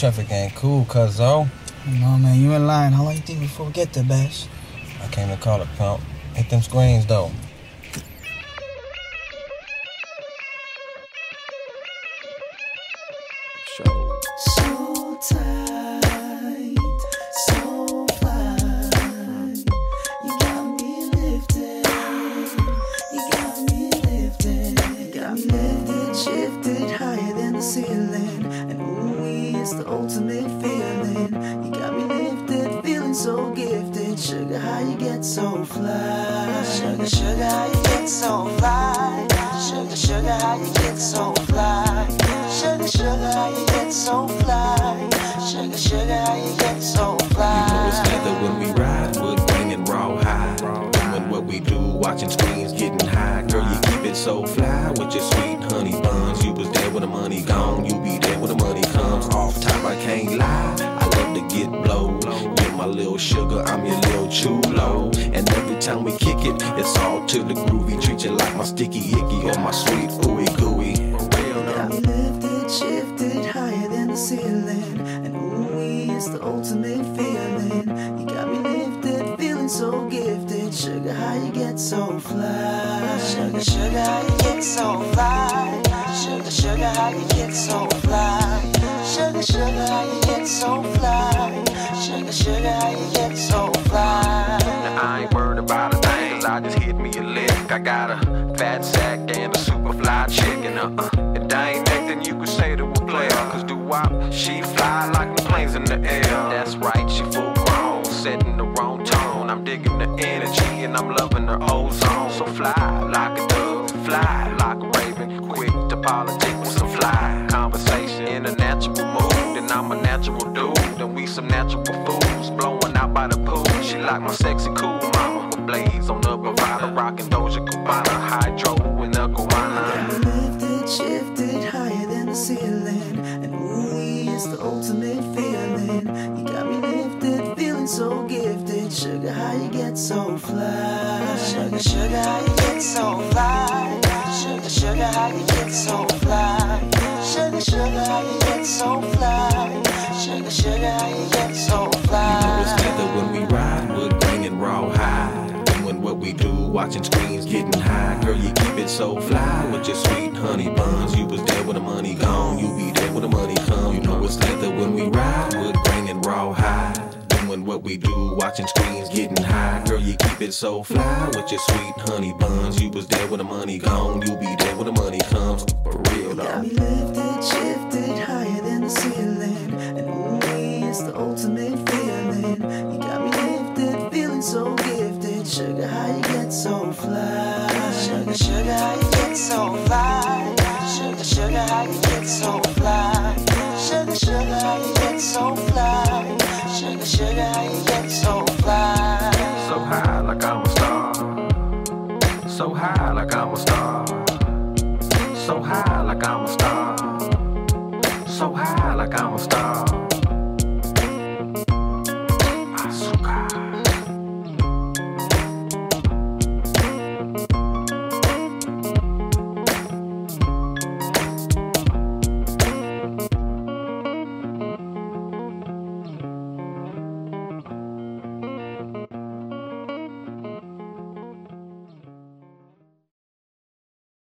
traffic ain't cool, cuz oh. No man, you in line. How long you think before we get there, Bash? I came to call it pump. Hit them screens though. So tight, so fly. You got me lifted, you got me lifted, you got me lifted, shifted higher than the ceiling. It's the ultimate feeling. You got me lifted, feeling so gifted. Sugar, how you get so fly? Sugar, sugar, how you get so fly? Sugar, sugar, how you get so fly? Sugar, sugar, how you get so fly? Sugar, sugar, how you get so fly? You know it's leather when we ride, wood and raw high. Doing what we do, watching screens, getting high. Girl, you keep it so fly with your sweet time we kick it, it's all to the groovy. Treat you like my sticky icky or my sweet ooey gooey. Real Got though. me lifted, shifted higher than the ceiling. And ooh, it's the ultimate feeling. You got me lifted, feeling so gifted. Sugar, how you get so fly? Sugar, sugar, how you get so fly? Sugar, sugar, how you get so fly? 'Cause I me a lick. I got a fat sack and a super fly chicken. Uh uh. If that ain't nothing you could say to a player. Cause do wop, she fly like the planes in the air. That's right, she full grown, setting the wrong tone. I'm digging the energy and I'm loving her ozone. So fly like a dove, fly like a raven. Quick to politics with some fly conversation in a natural mood. And I'm a natural dude, and we some natural fools blowing out by the pool. She like my sexy cool Doja Cubana, hydro in the guana. Lifted, shifted higher than the ceiling. And ooh, it's the ultimate feeling. You got me lifted, feeling so gifted. Sugar, how you get so fly? Sugar, sugar, how you get so fly? Sugar, sugar, how you get so fly? Sugar, sugar, how you get so fly? Sugar, sugar, how you watching screens, getting high. Girl, you keep it so fly with your sweet honey buns. You was there when the money gone, you be there when the money come. You know it's leather when we ride, wood grain and raw high. Doing what we do, watching screens, getting high. Girl, you keep it so fly with your sweet honey buns. You was there when the money gone, you be there when the money comes. For real Got me lifted, shifted higher than the ceiling. And ooh, it's the ultimate feeling. You got me lifted, feeling so gifted. Sugar, how you get so fly? Sugar, sugar, how you get so fly? Sugar, sugar, how you get so fly? Sugar, sugar, how you get so fly? Sugar, sugar, how you get so fly? So high like I'm a star. So high like I'm a star. So high like I'm a star.